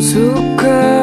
suka